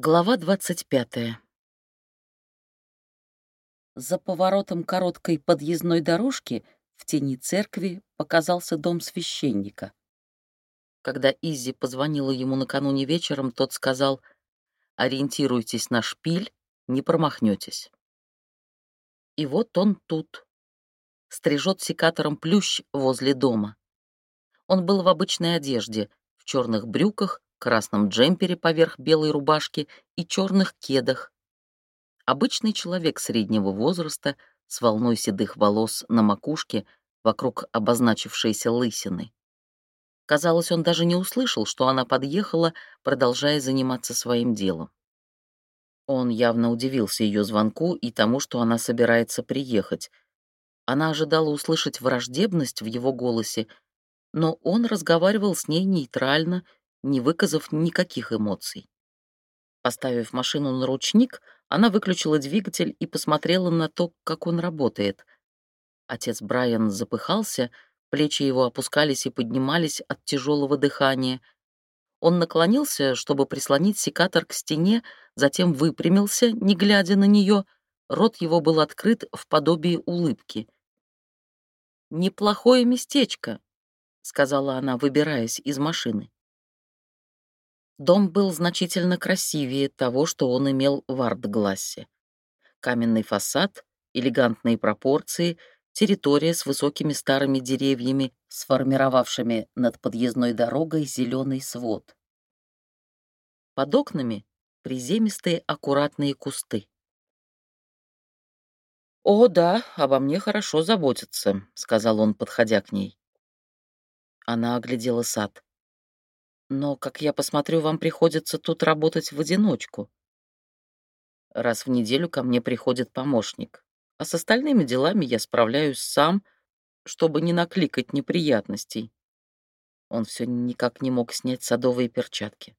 Глава 25. За поворотом короткой подъездной дорожки в тени церкви показался дом священника. Когда Изи позвонила ему накануне вечером, тот сказал «Ориентируйтесь на шпиль, не промахнетесь». И вот он тут. Стрижет секатором плющ возле дома. Он был в обычной одежде, в черных брюках, красном джемпере поверх белой рубашки и черных кедах. Обычный человек среднего возраста с волной седых волос на макушке вокруг обозначившейся лысины. Казалось, он даже не услышал, что она подъехала, продолжая заниматься своим делом. Он явно удивился ее звонку и тому, что она собирается приехать. Она ожидала услышать враждебность в его голосе, но он разговаривал с ней нейтрально не выказав никаких эмоций. Поставив машину на ручник, она выключила двигатель и посмотрела на то, как он работает. Отец Брайан запыхался, плечи его опускались и поднимались от тяжелого дыхания. Он наклонился, чтобы прислонить секатор к стене, затем выпрямился, не глядя на нее. Рот его был открыт в подобии улыбки. «Неплохое местечко», — сказала она, выбираясь из машины. Дом был значительно красивее того, что он имел в Артглассе. Каменный фасад, элегантные пропорции, территория с высокими старыми деревьями, сформировавшими над подъездной дорогой зеленый свод. Под окнами приземистые аккуратные кусты. «О, да, обо мне хорошо заботятся», — сказал он, подходя к ней. Она оглядела сад. Но, как я посмотрю, вам приходится тут работать в одиночку. Раз в неделю ко мне приходит помощник, а с остальными делами я справляюсь сам, чтобы не накликать неприятностей. Он все никак не мог снять садовые перчатки.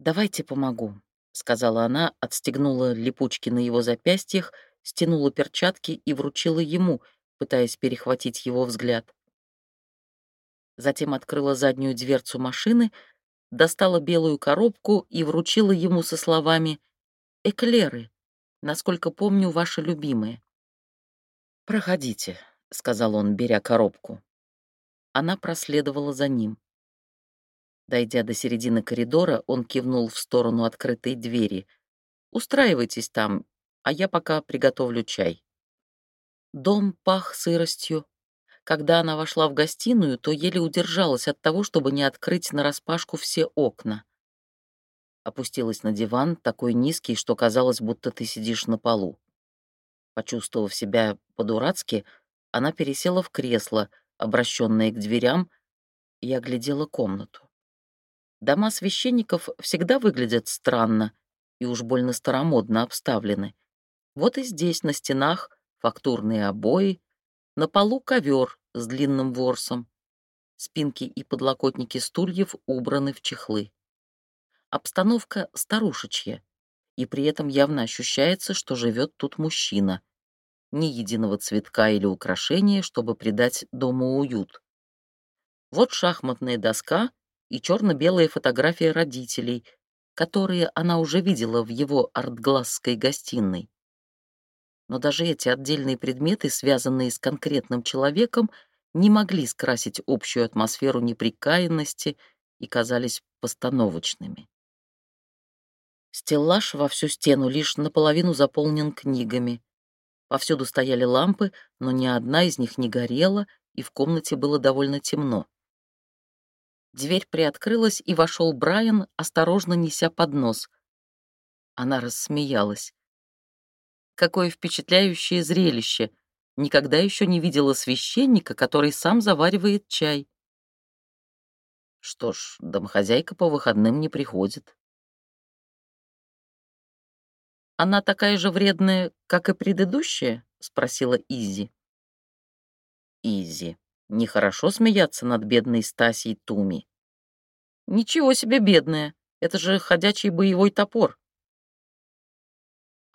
«Давайте помогу», — сказала она, отстегнула липучки на его запястьях, стянула перчатки и вручила ему, пытаясь перехватить его взгляд затем открыла заднюю дверцу машины, достала белую коробку и вручила ему со словами «Эклеры, насколько помню, ваши любимые». «Проходите», — сказал он, беря коробку. Она проследовала за ним. Дойдя до середины коридора, он кивнул в сторону открытой двери. «Устраивайтесь там, а я пока приготовлю чай». Дом пах сыростью, когда она вошла в гостиную, то еле удержалась от того, чтобы не открыть нараспашку все окна. Опустилась на диван, такой низкий, что казалось, будто ты сидишь на полу. Почувствовав себя по-дурацки, она пересела в кресло, обращенное к дверям, и оглядела комнату. Дома священников всегда выглядят странно и уж больно старомодно обставлены. Вот и здесь на стенах фактурные обои, на полу ковер с длинным ворсом. Спинки и подлокотники стульев убраны в чехлы. Обстановка старушечья, и при этом явно ощущается, что живет тут мужчина. Ни единого цветка или украшения, чтобы придать дому уют. Вот шахматная доска и черно-белая фотография родителей, которые она уже видела в его артгласской гостиной но даже эти отдельные предметы, связанные с конкретным человеком, не могли скрасить общую атмосферу неприкаянности и казались постановочными. Стеллаж во всю стену лишь наполовину заполнен книгами. Повсюду стояли лампы, но ни одна из них не горела, и в комнате было довольно темно. Дверь приоткрылась, и вошел Брайан, осторожно неся поднос. Она рассмеялась. Какое впечатляющее зрелище! Никогда еще не видела священника, который сам заваривает чай. Что ж, домохозяйка по выходным не приходит. «Она такая же вредная, как и предыдущая?» — спросила Изи. Изи. Нехорошо смеяться над бедной Стасей Туми. «Ничего себе бедная! Это же ходячий боевой топор!»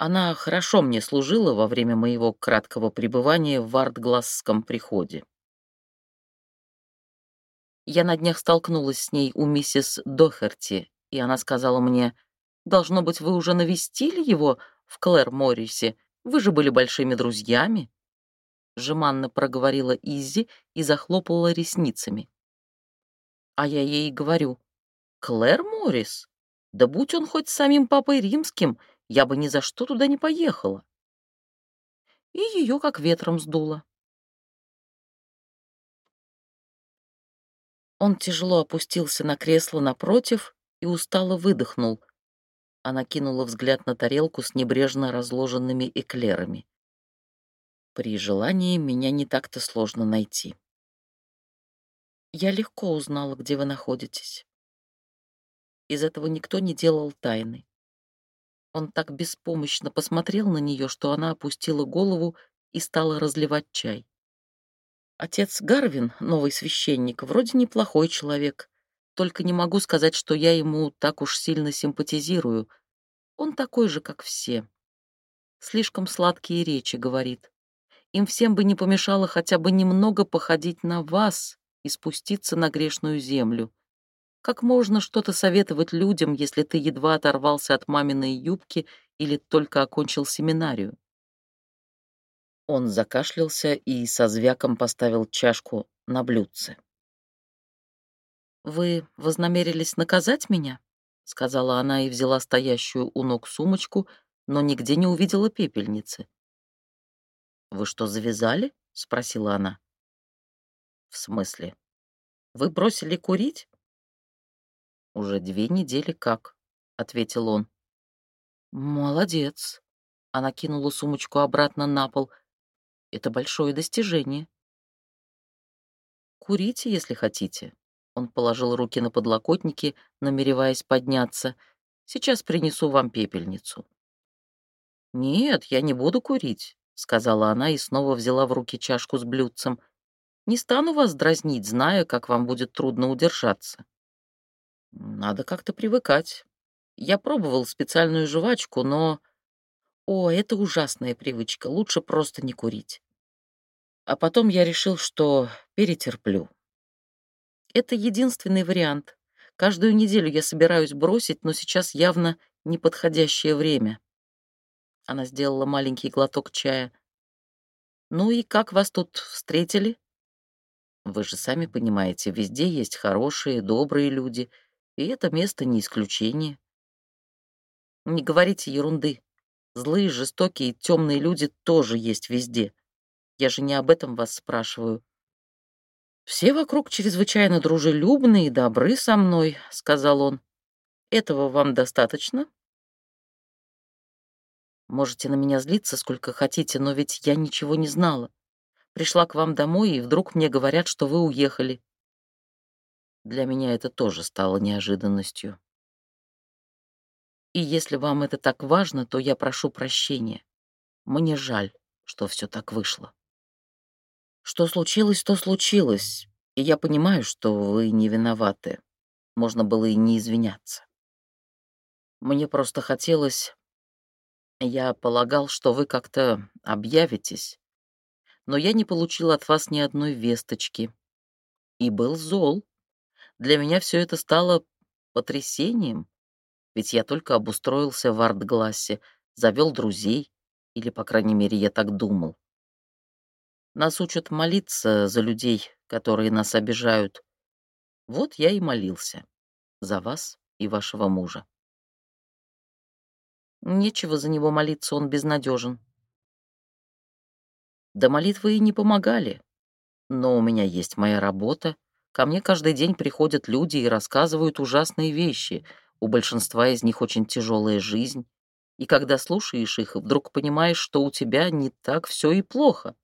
Она хорошо мне служила во время моего краткого пребывания в Артгласском приходе. Я на днях столкнулась с ней у миссис Дохерти, И она сказала мне, «Должно быть, вы уже навестили его в Клэр Моррисе. Вы же были большими друзьями». Жеманно проговорила Иззи и захлопала ресницами. А я ей говорю, «Клэр Моррис? Да будь он хоть самим папой римским, я бы ни за что туда не поехала». И ее как ветром сдуло. Он тяжело опустился на кресло напротив и устало выдохнул. Она кинула взгляд на тарелку с небрежно разложенными эклерами. При желании меня не так-то сложно найти. Я легко узнала, где вы находитесь. Из этого никто не делал тайны. Он так беспомощно посмотрел на нее, что она опустила голову и стала разливать чай. Отец Гарвин, новый священник, вроде неплохой человек, только не могу сказать, что я ему так уж сильно симпатизирую. Он такой же, как все. Слишком сладкие речи, говорит. Им всем бы не помешало хотя бы немного походить на вас и спуститься на грешную землю. Как можно что-то советовать людям, если ты едва оторвался от маминой юбки или только окончил семинарию? Он закашлялся и со звяком поставил чашку на блюдце. «Вы вознамерились наказать меня?» — сказала она и взяла стоящую у ног сумочку, но нигде не увидела пепельницы. «Вы что, завязали?» — спросила она. «В смысле? Вы бросили курить?» «Уже две недели как», — ответил он. «Молодец». Она кинула сумочку обратно на пол. Это большое достижение. Курите, если хотите. Он положил руки на подлокотники, намереваясь подняться. Сейчас принесу вам пепельницу. Нет, я не буду курить, сказала она и снова взяла в руки чашку с блюдцем. Не стану вас дразнить, зная, как вам будет трудно удержаться. Надо как-то привыкать. Я пробовал специальную жвачку, но о, это ужасная привычка, лучше просто не курить. А потом я решил, что перетерплю. Это единственный вариант. Каждую неделю я собираюсь бросить, но сейчас явно неподходящее время. Она сделала маленький глоток чая. «Ну и как вас тут встретили?» «Вы же сами понимаете, везде есть хорошие, добрые люди, и это место не исключение». «Не говорите ерунды. Злые, жестокие, темные люди тоже есть везде. Я же не об этом вас спрашиваю. Все вокруг чрезвычайно дружелюбны и добры со мной, сказал он. Этого вам достаточно? Можете на меня злиться сколько хотите, но ведь я ничего не знала. Пришла к вам домой, и вдруг мне говорят, что вы уехали. Для меня это тоже стало неожиданностью. И если вам это так важно, то я прошу прощения. Мне жаль, что все так вышло. Что случилось, то случилось, и я понимаю, что вы не виноваты. Можно было и не извиняться. Мне просто хотелось... Я полагал, что вы как-то объявитесь, но я не получил от вас ни одной весточки. И был зол. Для меня все это стало потрясением, ведь я только обустроился в арт-глассе, завел друзей, или, по крайней мере, я так думал. Нас учат молиться за людей, которые нас обижают. Вот я и молился. За вас и вашего мужа. Нечего за него молиться, он безнадежен. Да молитвы и не помогали. Но у меня есть моя работа. Ко мне каждый день приходят люди и рассказывают ужасные вещи. У большинства из них очень тяжелая жизнь. И когда слушаешь их, вдруг понимаешь, что у тебя не так все и плохо.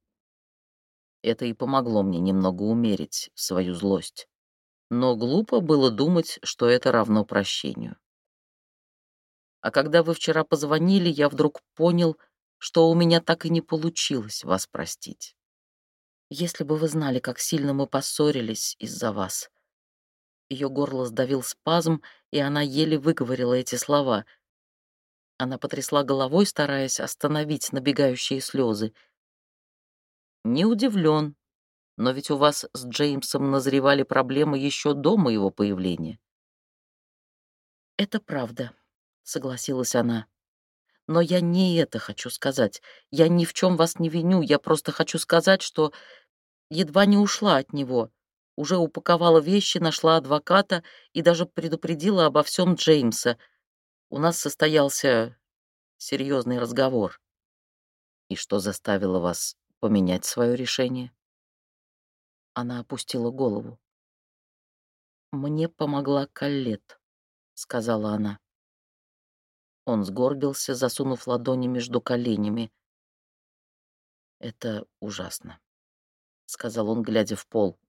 Это и помогло мне немного умерить свою злость. Но глупо было думать, что это равно прощению. А когда вы вчера позвонили, я вдруг понял, что у меня так и не получилось вас простить. Если бы вы знали, как сильно мы поссорились из-за вас. Ее горло сдавил спазм, и она еле выговорила эти слова. Она потрясла головой, стараясь остановить набегающие слезы. Не удивлен. Но ведь у вас с Джеймсом назревали проблемы еще до моего появления. «Это правда», — согласилась она. «Но я не это хочу сказать. Я ни в чем вас не виню. Я просто хочу сказать, что едва не ушла от него. Уже упаковала вещи, нашла адвоката и даже предупредила обо всем Джеймса. У нас состоялся серьезный разговор. И что заставило вас поменять свое решение? Она опустила голову. «Мне помогла Каллет», — сказала она. Он сгорбился, засунув ладони между коленями. «Это ужасно», — сказал он, глядя в пол.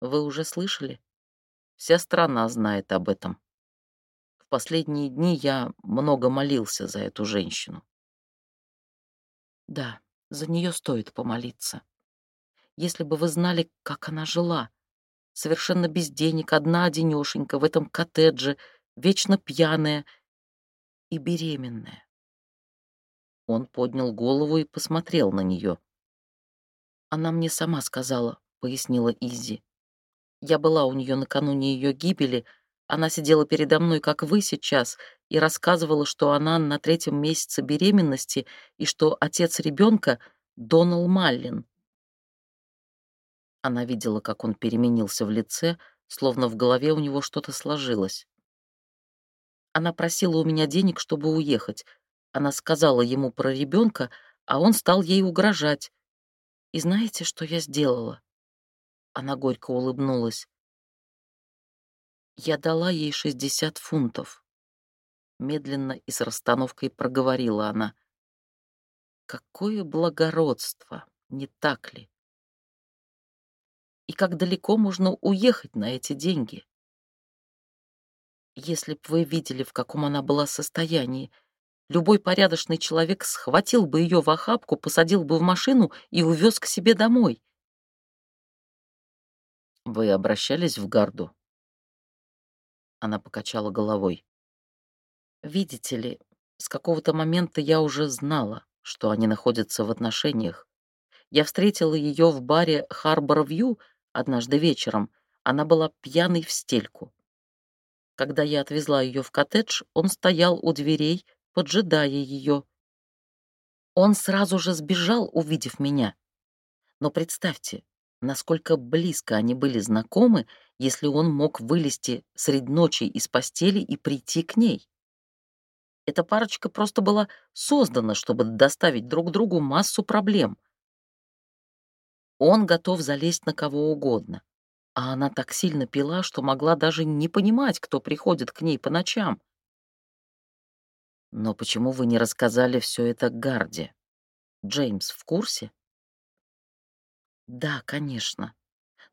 «Вы уже слышали? Вся страна знает об этом. В последние дни я много молился за эту женщину». «Да, за нее стоит помолиться. Если бы вы знали, как она жила, совершенно без денег, одна одинешенька в этом коттедже, вечно пьяная и беременная. Он поднял голову и посмотрел на нее. «Она мне сама сказала», — пояснила Изи. «Я была у нее накануне ее гибели. Она сидела передо мной, как вы сейчас, и рассказывала, что она на третьем месяце беременности и что отец ребенка Донал Маллин. Она видела, как он переменился в лице, словно в голове у него что-то сложилось. Она просила у меня денег, чтобы уехать. Она сказала ему про ребенка, а он стал ей угрожать. И знаете, что я сделала? Она горько улыбнулась. Я дала ей 60 фунтов. Медленно и с расстановкой проговорила она. Какое благородство, не так ли? И как далеко можно уехать на эти деньги? Если б вы видели, в каком она была состоянии, любой порядочный человек схватил бы ее в охапку, посадил бы в машину и увез к себе домой. Вы обращались в гарду? Она покачала головой. Видите ли, с какого-то момента я уже знала, что они находятся в отношениях. Я встретила ее в баре Харбор Вью однажды вечером. Она была пьяной в стельку. Когда я отвезла ее в коттедж, он стоял у дверей, поджидая ее. Он сразу же сбежал, увидев меня. Но представьте, насколько близко они были знакомы, если он мог вылезти средь ночи из постели и прийти к ней. Эта парочка просто была создана, чтобы доставить друг другу массу проблем. Он готов залезть на кого угодно. А она так сильно пила, что могла даже не понимать, кто приходит к ней по ночам. Но почему вы не рассказали все это Гарди? Джеймс в курсе? Да, конечно.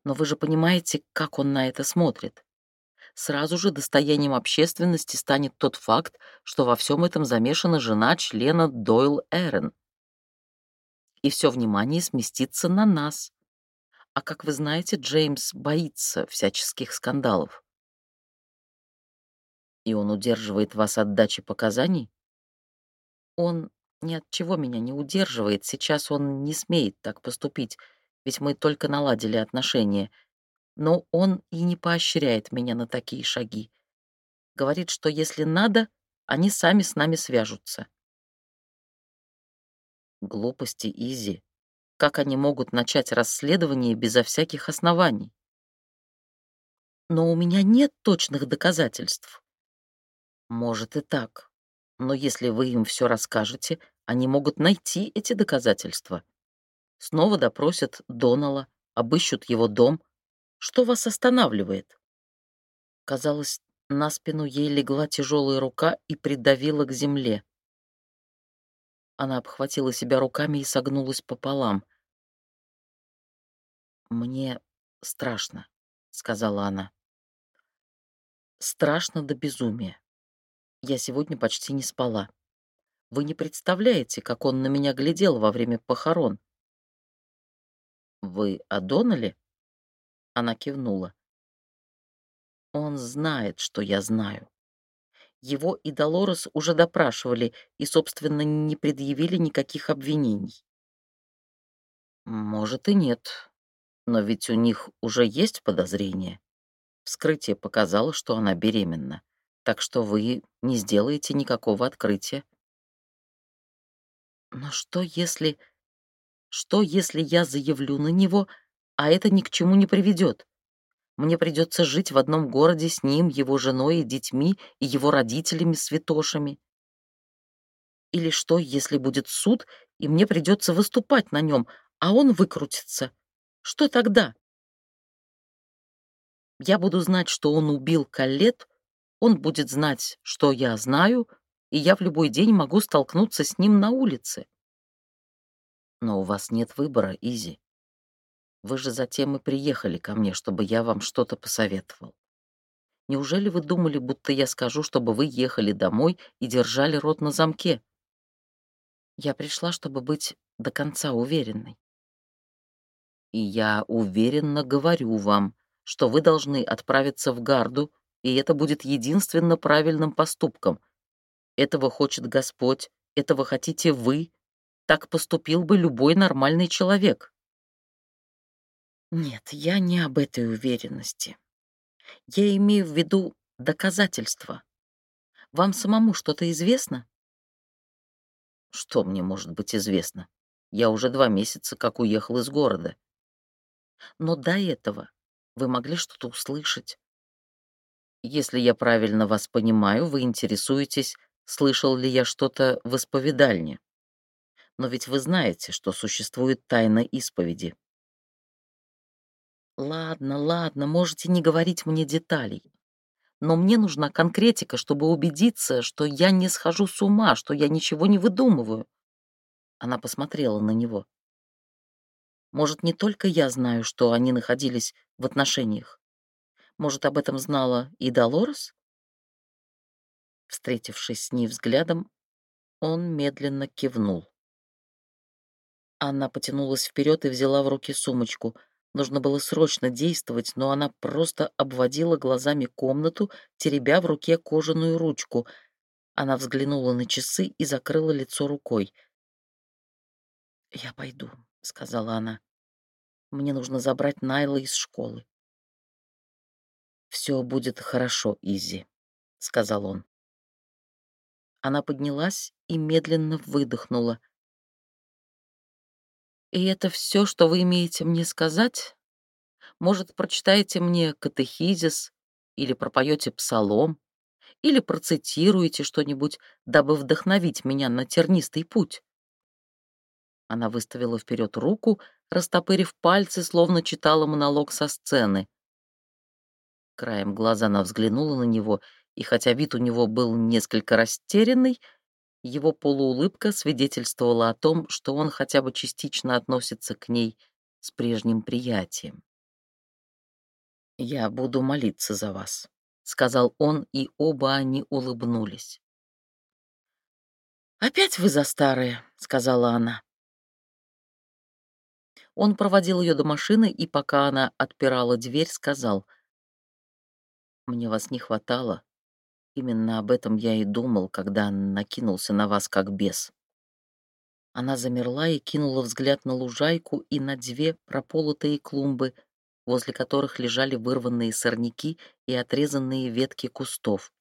Но вы же понимаете, как он на это смотрит. Сразу же достоянием общественности станет тот факт, что во всем этом замешана жена члена Дойл Эрен. И все внимание сместится на нас. А как вы знаете, Джеймс боится всяческих скандалов. И он удерживает вас от дачи показаний? Он ни от чего меня не удерживает. Сейчас он не смеет так поступить, ведь мы только наладили отношения. Но он и не поощряет меня на такие шаги. Говорит, что если надо, они сами с нами свяжутся. Глупости Изи. Как они могут начать расследование безо всяких оснований? Но у меня нет точных доказательств. Может и так. Но если вы им все расскажете, они могут найти эти доказательства. Снова допросят Донала, обыщут его дом. Что вас останавливает? Казалось, на спину ей легла тяжелая рука и придавила к земле. Она обхватила себя руками и согнулась пополам. «Мне страшно», — сказала она. «Страшно до безумия. Я сегодня почти не спала. Вы не представляете, как он на меня глядел во время похорон». «Вы о Донале?» Она кивнула. «Он знает, что я знаю. Его и Долорес уже допрашивали и, собственно, не предъявили никаких обвинений. Может и нет, но ведь у них уже есть подозрение. Вскрытие показало, что она беременна. Так что вы не сделаете никакого открытия. Но что если... Что если я заявлю на него, а это ни к чему не приведет? Мне придется жить в одном городе с ним, его женой и детьми, и его родителями-святошами. Или что, если будет суд, и мне придется выступать на нем, а он выкрутится? Что тогда? Я буду знать, что он убил Калет, он будет знать, что я знаю, и я в любой день могу столкнуться с ним на улице. Но у вас нет выбора, Изи. Вы же затем и приехали ко мне, чтобы я вам что-то посоветовал. Неужели вы думали, будто я скажу, чтобы вы ехали домой и держали рот на замке? Я пришла, чтобы быть до конца уверенной. И я уверенно говорю вам, что вы должны отправиться в гарду, и это будет единственно правильным поступком. Этого хочет Господь, этого хотите вы, так поступил бы любой нормальный человек. Нет, я не об этой уверенности. Я имею в виду доказательства. Вам самому что-то известно? Что мне может быть известно? Я уже два месяца как уехал из города. Но до этого вы могли что-то услышать. Если я правильно вас понимаю, вы интересуетесь, слышал ли я что-то в исповедальне. Но ведь вы знаете, что существует тайна исповеди. Ладно, ладно, можете не говорить мне деталей. Но мне нужна конкретика, чтобы убедиться, что я не схожу с ума, что я ничего не выдумываю. Она посмотрела на него. Может, не только я знаю, что они находились в отношениях. Может, об этом знала и Долорес? Встретившись с ней взглядом, он медленно кивнул. Анна потянулась вперед и взяла в руки сумочку. Нужно было срочно действовать, но она просто обводила глазами комнату, теребя в руке кожаную ручку. Она взглянула на часы и закрыла лицо рукой. «Я пойду», — сказала она. «Мне нужно забрать Найла из школы». «Все будет хорошо, Изи», — сказал он. Она поднялась и медленно выдохнула. И это все, что вы имеете мне сказать? Может, прочитаете мне катехизис или пропоете псалом, или процитируете что-нибудь, дабы вдохновить меня на тернистый путь?» Она выставила вперед руку, растопырив пальцы, словно читала монолог со сцены. Краем глаза она взглянула на него, и хотя вид у него был несколько растерянный, его полуулыбка свидетельствовала о том, что он хотя бы частично относится к ней с прежним приятием. «Я буду молиться за вас», — сказал он, и оба они улыбнулись. «Опять вы за старое», — сказала она. Он проводил ее до машины, и пока она отпирала дверь, сказал, «Мне вас не хватало, Именно об этом я и думал, когда накинулся на вас как бес. Она замерла и кинула взгляд на лужайку и на две прополотые клумбы, возле которых лежали вырванные сорняки и отрезанные ветки кустов.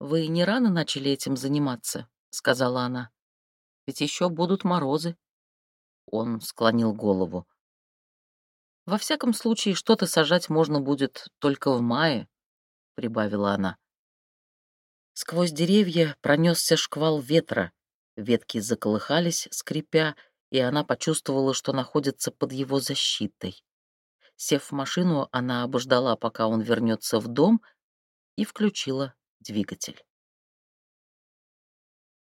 «Вы не рано начали этим заниматься?» — сказала она. «Ведь еще будут морозы». Он склонил голову. «Во всяком случае, что-то сажать можно будет только в мае, прибавила она. Сквозь деревья пронесся шквал ветра, ветки заколыхались, скрипя, и она почувствовала, что находится под его защитой. Сев в машину, она обождала, пока он вернется в дом, и включила двигатель.